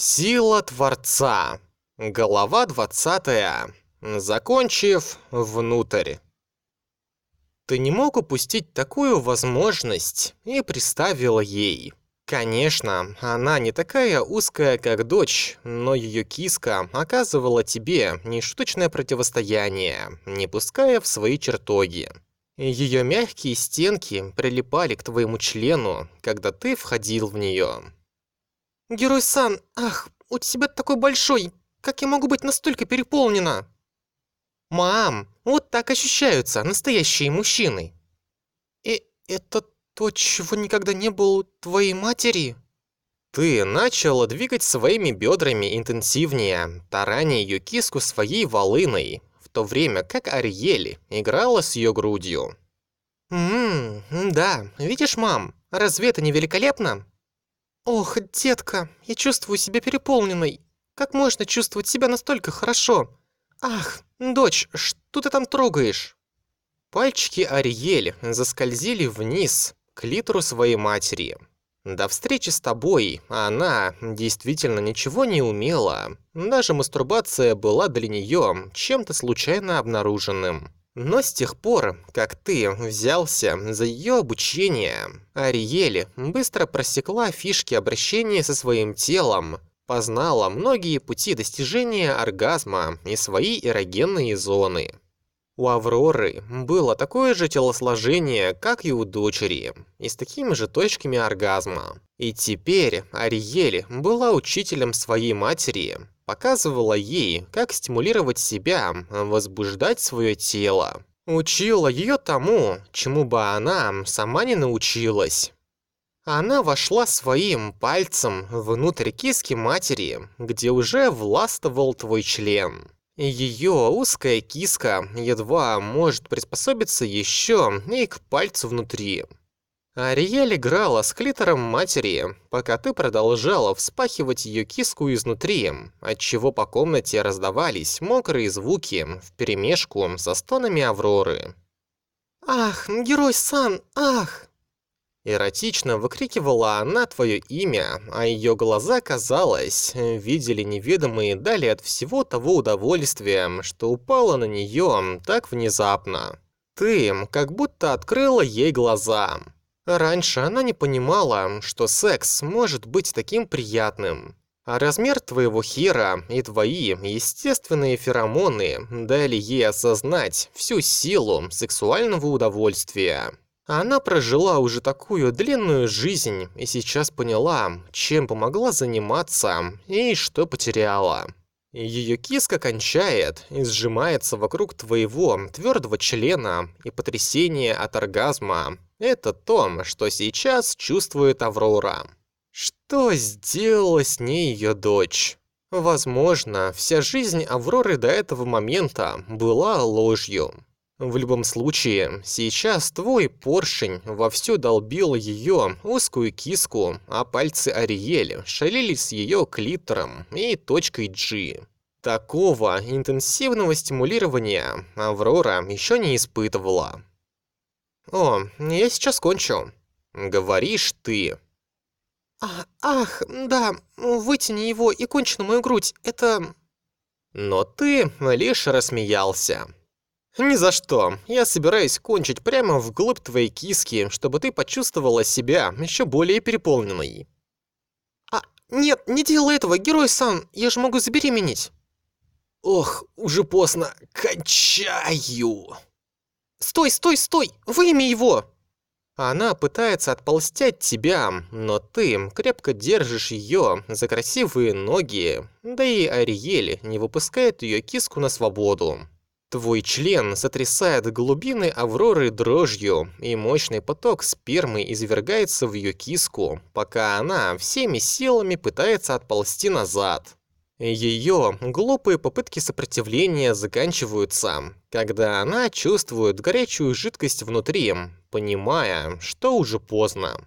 Сила Творца. Глава 20. Закончив внутрь. Ты не мог упустить такую возможность и приставил ей. Конечно, она не такая узкая, как дочь, но ее киска оказывала тебе нешуточное противостояние, не пуская в свои чертоги. Ее мягкие стенки прилипали к твоему члену, когда ты входил в нее. Герой-сан, ах, у тебя такой большой. Как я могу быть настолько переполнена? Мам, вот так ощущаются настоящие мужчины. И это то, чего никогда не было у твоей матери? Ты начала двигать своими бедрами интенсивнее, тараня ее киску своей волыной, в то время как Ариэль играла с ее грудью. Ммм, да, видишь, мам, разве это не великолепно? «Ох, детка, я чувствую себя переполненной. Как можно чувствовать себя настолько хорошо? Ах, дочь, что ты там трогаешь?» Пальчики Ариэль заскользили вниз, к литру своей матери. До встречи с тобой она действительно ничего не умела. Даже мастурбация была для нее чем-то случайно обнаруженным. Но с тех пор, как ты взялся за ее обучение, Ариэль быстро просекла фишки обращения со своим телом, познала многие пути достижения оргазма и свои эрогенные зоны. У Авроры было такое же телосложение, как и у дочери, и с такими же точками оргазма. И теперь Ариэль была учителем своей матери, показывала ей, как стимулировать себя, возбуждать свое тело. Учила ее тому, чему бы она сама не научилась. Она вошла своим пальцем внутрь киски матери, где уже властвовал твой член. Ее узкая киска едва может приспособиться еще и к пальцу внутри. Ариэль играла с клитором матери, пока ты продолжала вспахивать ее киску изнутри, отчего по комнате раздавались мокрые звуки вперемешку со стонами Авроры. «Ах, герой Сан, ах!» Эротично выкрикивала она твое имя, а ее глаза, казалось, видели неведомые дали от всего того удовольствия, что упало на нее так внезапно. Ты как будто открыла ей глаза. Раньше она не понимала, что секс может быть таким приятным. А размер твоего хера и твои естественные феромоны дали ей осознать всю силу сексуального удовольствия. Она прожила уже такую длинную жизнь и сейчас поняла, чем помогла заниматься и что потеряла. Ее киска кончает и сжимается вокруг твоего твердого члена, и потрясение от оргазма это то, что сейчас чувствует Аврора. Что сделала с ней ее дочь? Возможно, вся жизнь Авроры до этого момента была ложью. В любом случае, сейчас твой поршень вовсю долбил ее узкую киску, а пальцы Ариэли шалили с ее клитором и точкой G. Такого интенсивного стимулирования Аврора еще не испытывала. «О, я сейчас кончу», — говоришь ты. А, «Ах, да, вытяни его и кончи на мою грудь, это...» Но ты лишь рассмеялся. «Ни за что. Я собираюсь кончить прямо вглубь твоей киски, чтобы ты почувствовала себя еще более переполненной». «А, нет, не делай этого, герой сам, я же могу забеременеть». «Ох, уже поздно. Кончаю!» «Стой, стой, стой! Выйми его!» Она пытается отползти от тебя, но ты крепко держишь ее за красивые ноги, да и Ариэль не выпускает ее киску на свободу. Твой член сотрясает глубины Авроры дрожью, и мощный поток спермы извергается в ее киску, пока она всеми силами пытается отползти назад. Ее глупые попытки сопротивления заканчиваются, когда она чувствует горячую жидкость внутри, понимая, что уже поздно.